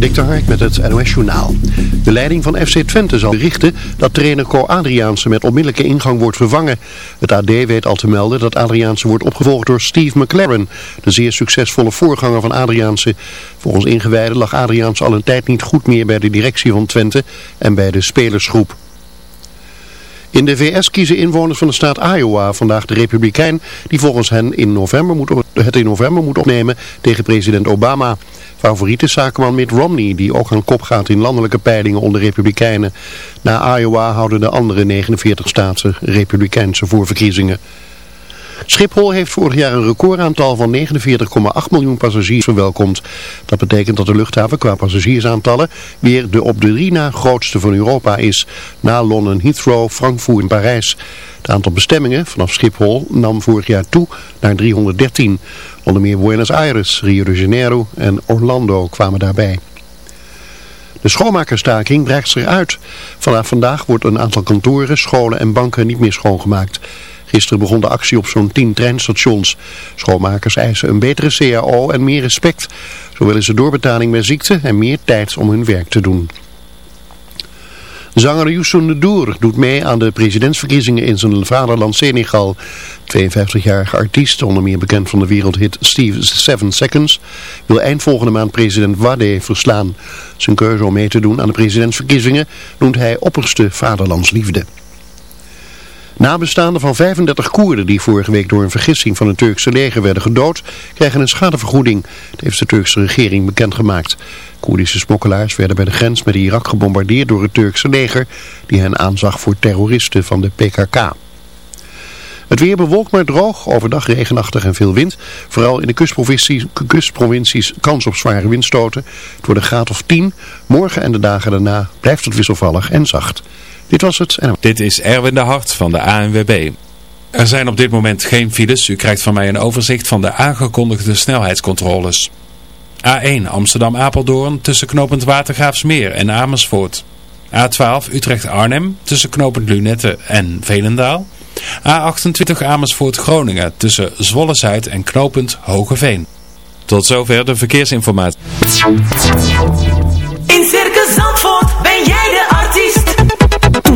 Dik Hark met het NOS Journaal. De leiding van FC Twente zal berichten dat trainer Co Adriaanse met onmiddellijke ingang wordt vervangen. Het AD weet al te melden dat Adriaanse wordt opgevolgd door Steve McLaren, de zeer succesvolle voorganger van Adriaanse. Volgens ingewijden lag Adriaanse al een tijd niet goed meer bij de directie van Twente en bij de spelersgroep. In de VS kiezen inwoners van de staat Iowa vandaag de republikein die volgens hen in november moet, het in november moet opnemen tegen president Obama. Favoriet is zakenman Mitt Romney die ook aan kop gaat in landelijke peilingen onder republikeinen. Na Iowa houden de andere 49 staten republikeinse voorverkiezingen. Schiphol heeft vorig jaar een recordaantal van 49,8 miljoen passagiers verwelkomd. Dat betekent dat de luchthaven qua passagiersaantallen weer de op de drie na grootste van Europa is. Na Londen, Heathrow, Frankfurt en Parijs. Het aantal bestemmingen vanaf Schiphol nam vorig jaar toe naar 313. Onder meer Buenos Aires, Rio de Janeiro en Orlando kwamen daarbij. De schoonmakerstaking dreigt zich uit. Vanaf vandaag wordt een aantal kantoren, scholen en banken niet meer schoongemaakt. Gisteren begon de actie op zo'n 10 treinstations. Schoonmakers eisen een betere CAO en meer respect. Zo willen ze doorbetaling bij ziekte en meer tijd om hun werk te doen. Zanger Youssou N'Dour doet mee aan de presidentsverkiezingen in zijn vaderland Senegal. 52-jarige artiest, onder meer bekend van de wereldhit Steve Seven Seconds, wil eind volgende maand president Wade verslaan. Zijn keuze om mee te doen aan de presidentsverkiezingen noemt hij opperste vaderlandsliefde. Nabestaanden van 35 Koerden die vorige week door een vergissing van het Turkse leger werden gedood, krijgen een schadevergoeding. Dat heeft de Turkse regering bekendgemaakt. Koerdische smokkelaars werden bij de grens met Irak gebombardeerd door het Turkse leger, die hen aanzag voor terroristen van de PKK. Het weer bewolkt maar droog, overdag regenachtig en veel wind. Vooral in de kustprovincies, kustprovincies kans op zware windstoten. Het wordt een graad of 10. Morgen en de dagen daarna blijft het wisselvallig en zacht. Dit was het. En... Dit is Erwin de Hart van de ANWB. Er zijn op dit moment geen files. U krijgt van mij een overzicht van de aangekondigde snelheidscontroles. A1 Amsterdam-Apeldoorn tussen knooppunt Watergraafsmeer en Amersfoort. A12 Utrecht-Arnhem tussen knooppunt Lunette en Velendaal. A28 Amersfoort-Groningen tussen Zwolle-Zuid en knooppunt Hogeveen. Tot zover de verkeersinformatie. In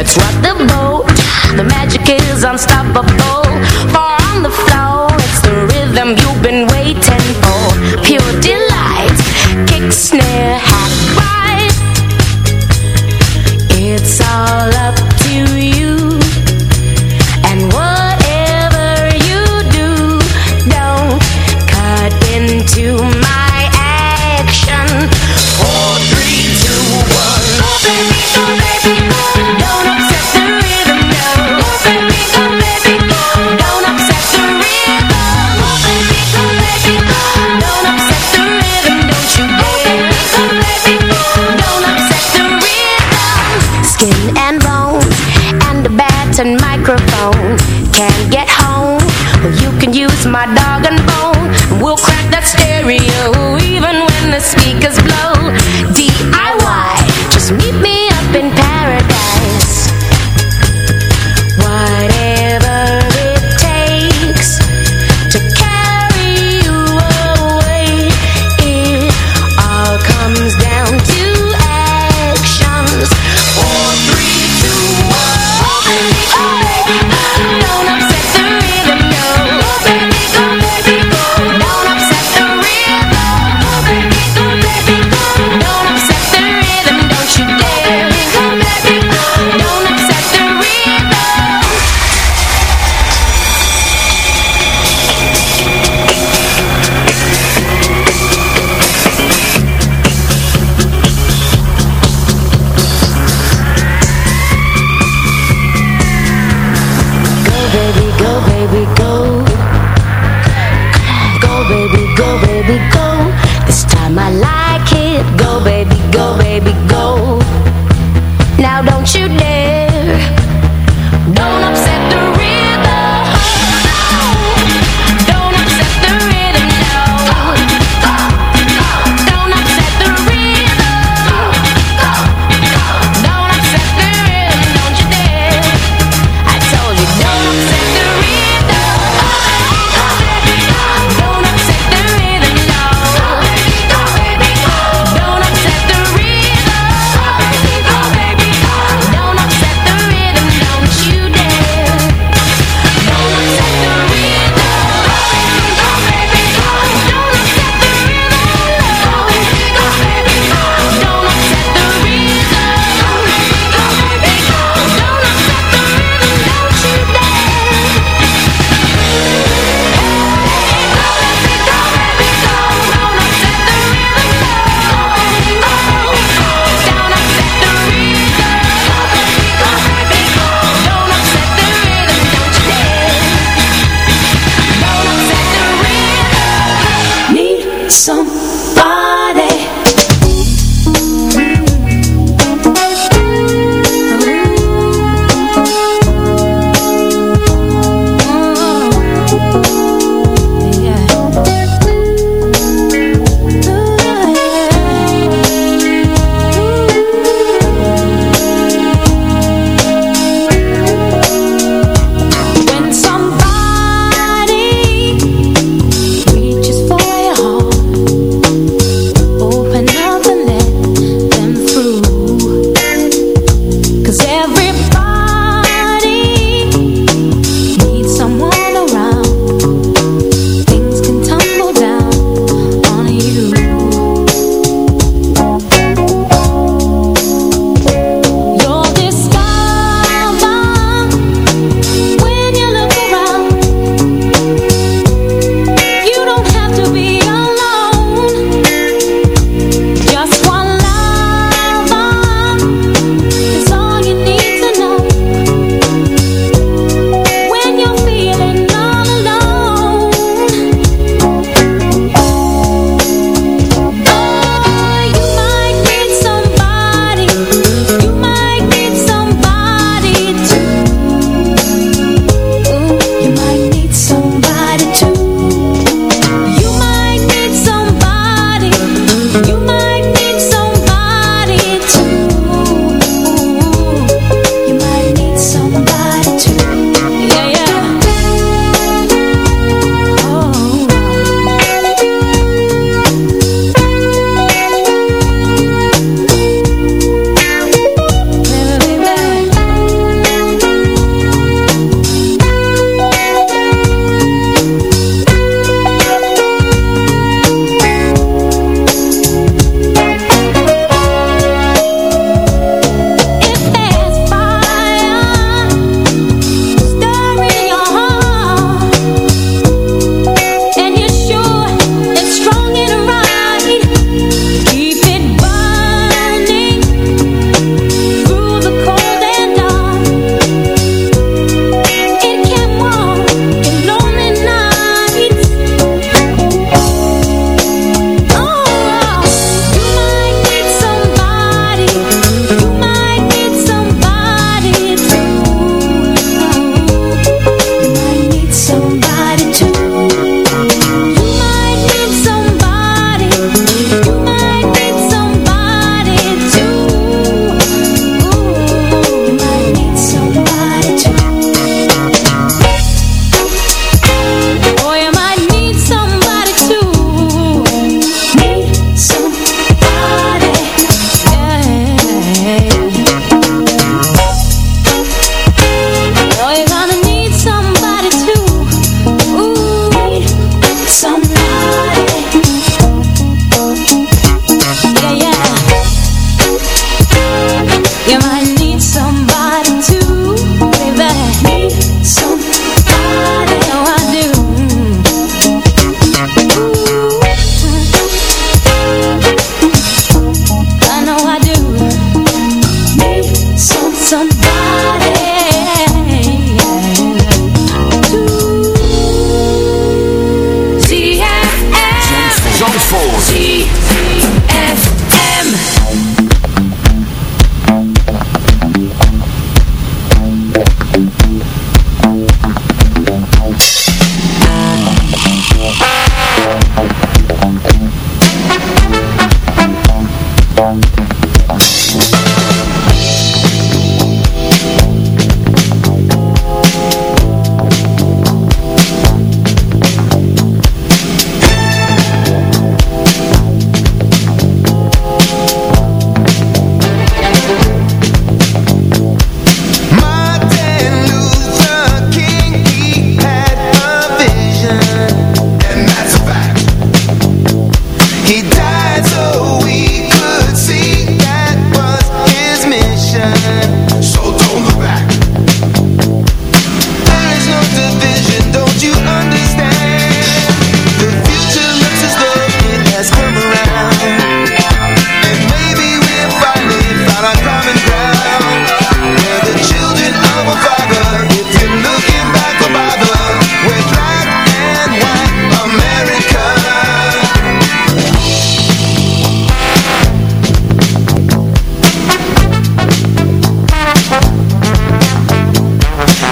Let's rock the boat, the magic is unstoppable. For on the floor, rhythm you've been waiting for. Pure delight, kick, snare, half right It's all my dog.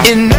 In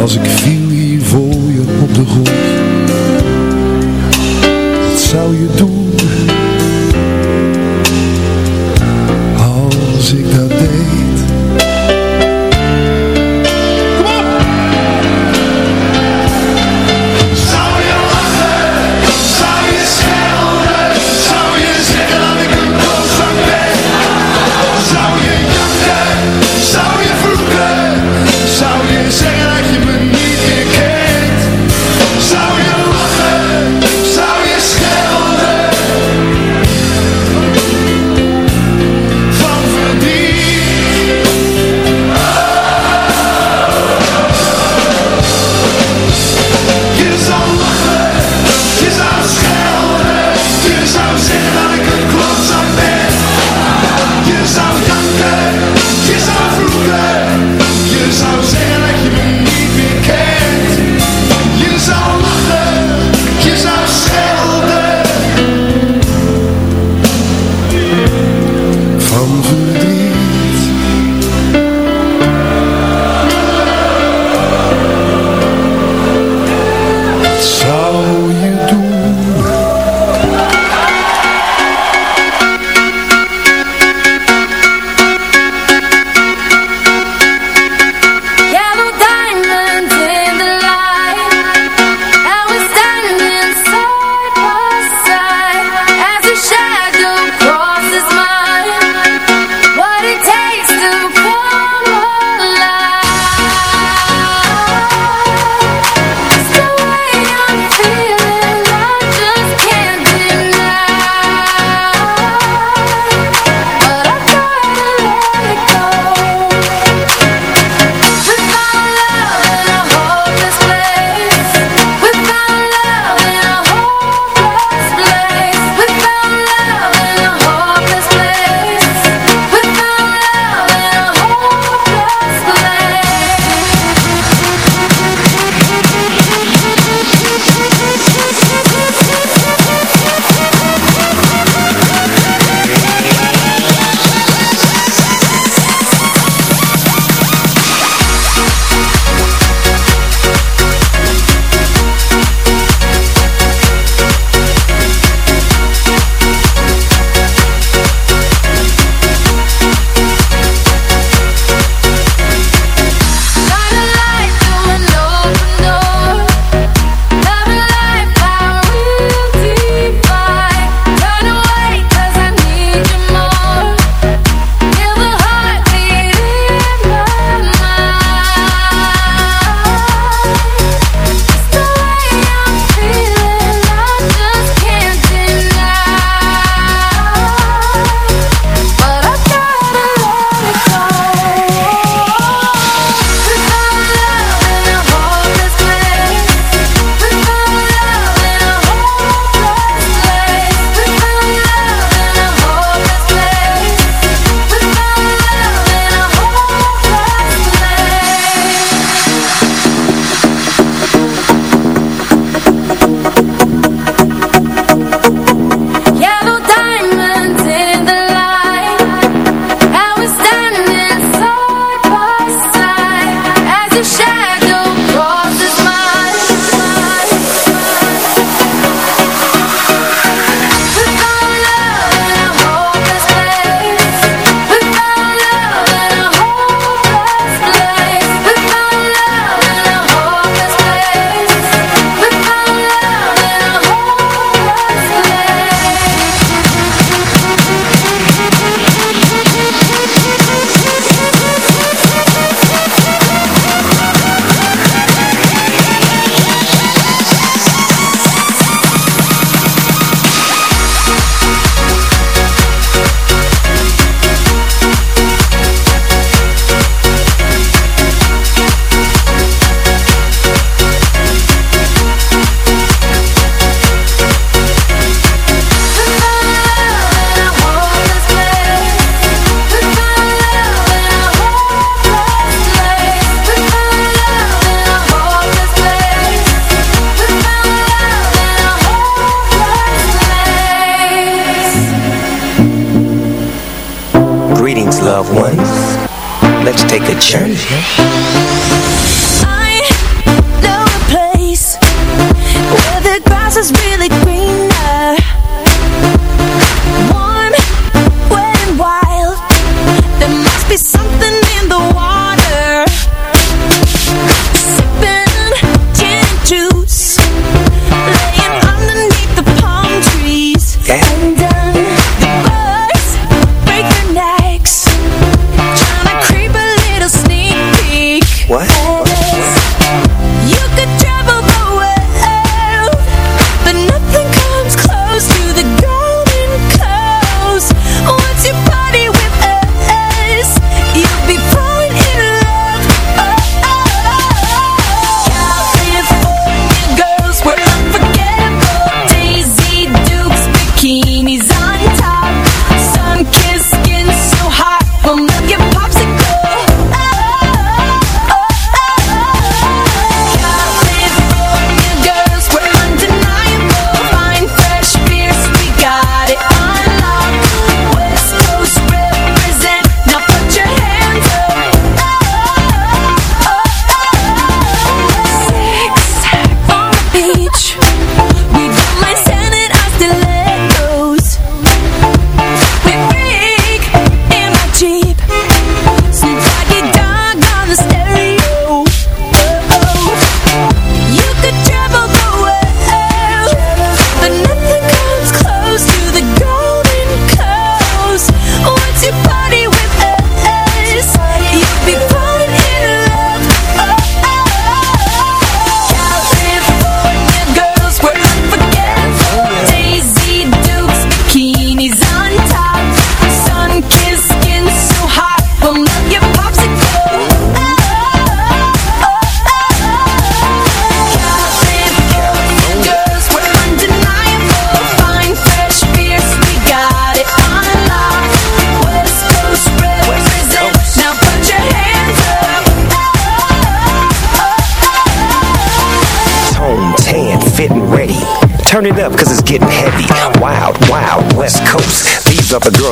als ik viel.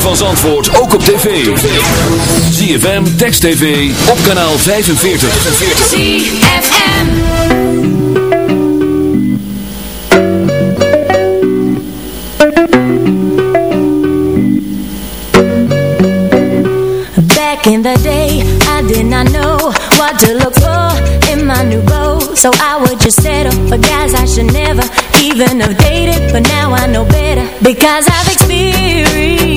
van Zandvoort ook op tv. ZFM, Text TV, op kanaal 45. ZFM Back in the day, I did not know what to look for in my new boat. So I would just settle for guys I should never even have dated. But now I know better because I've experienced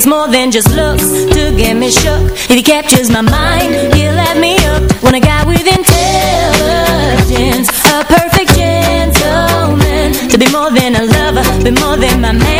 Takes more than just looks to get me shook. If he captures my mind, he'll let me up. Want a guy with intelligence, a perfect gentleman. To be more than a lover, be more than my man.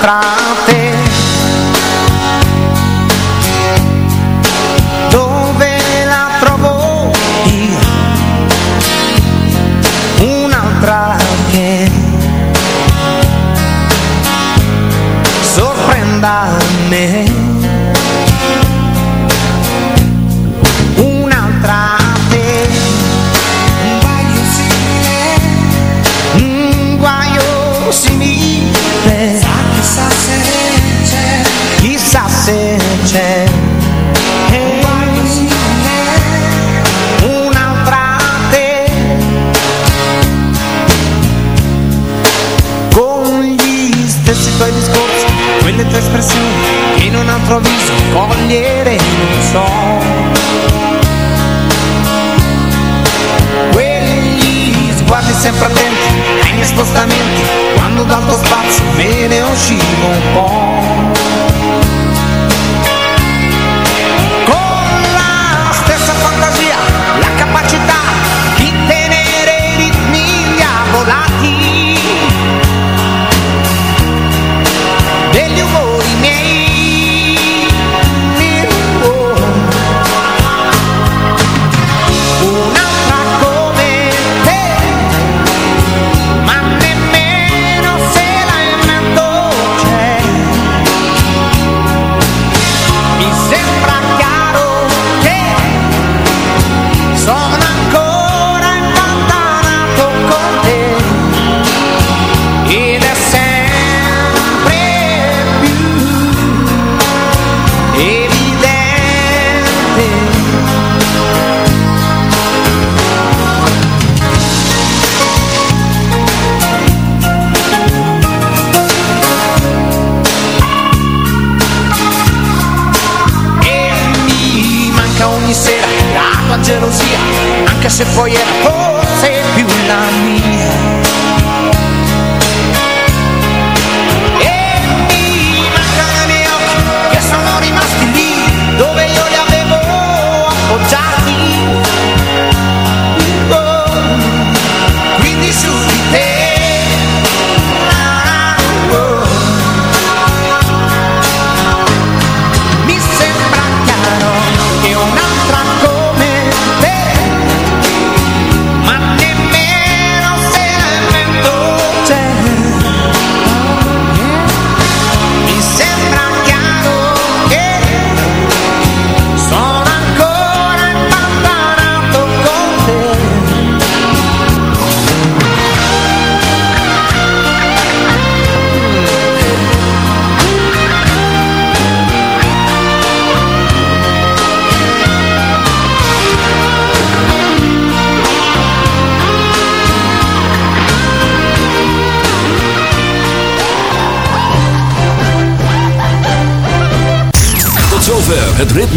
pra